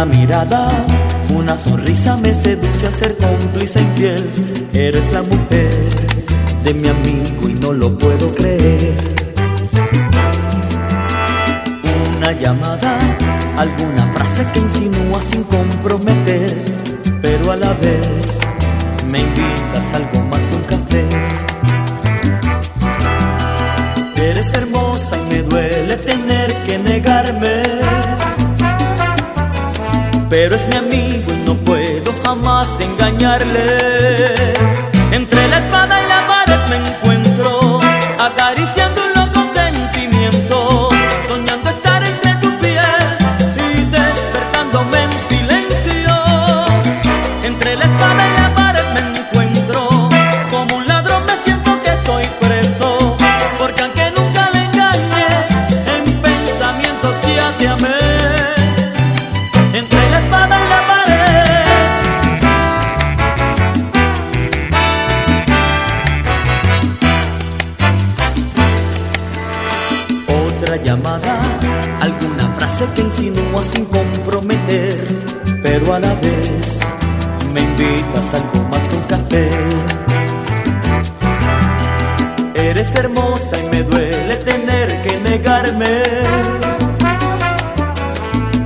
Una mirada, una sonrisa me seduce a ser cómplice infiel. Eres la mujer de mi amigo y no lo puedo creer. Una llamada, alguna frase que insinúa sin comprometer, pero a la vez me invitas algo más que un café. Pero es mi amigo y no puedo jamás engañarle. Alguna frase que insinúa sin comprometer, pero a la vez me invitas algo más que un café. Eres hermosa y me duele tener que negarme,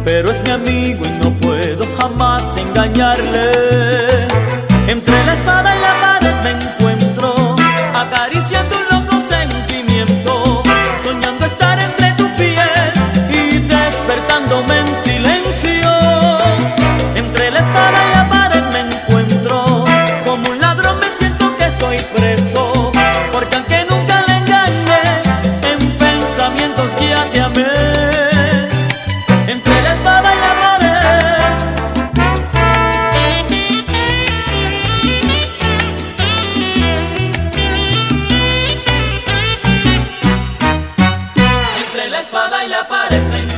pero es mi amigo y no puedo jamás engañarle. Entre la espada y la la espada y la pared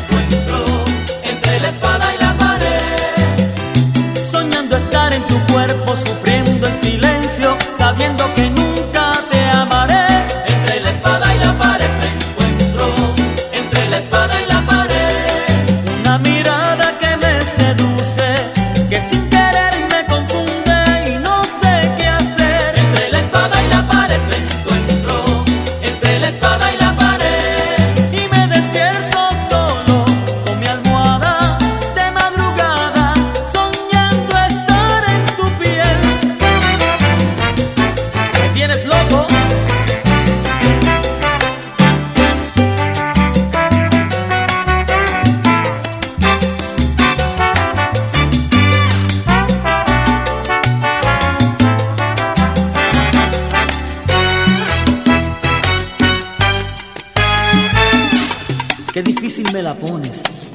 difícil me la pones.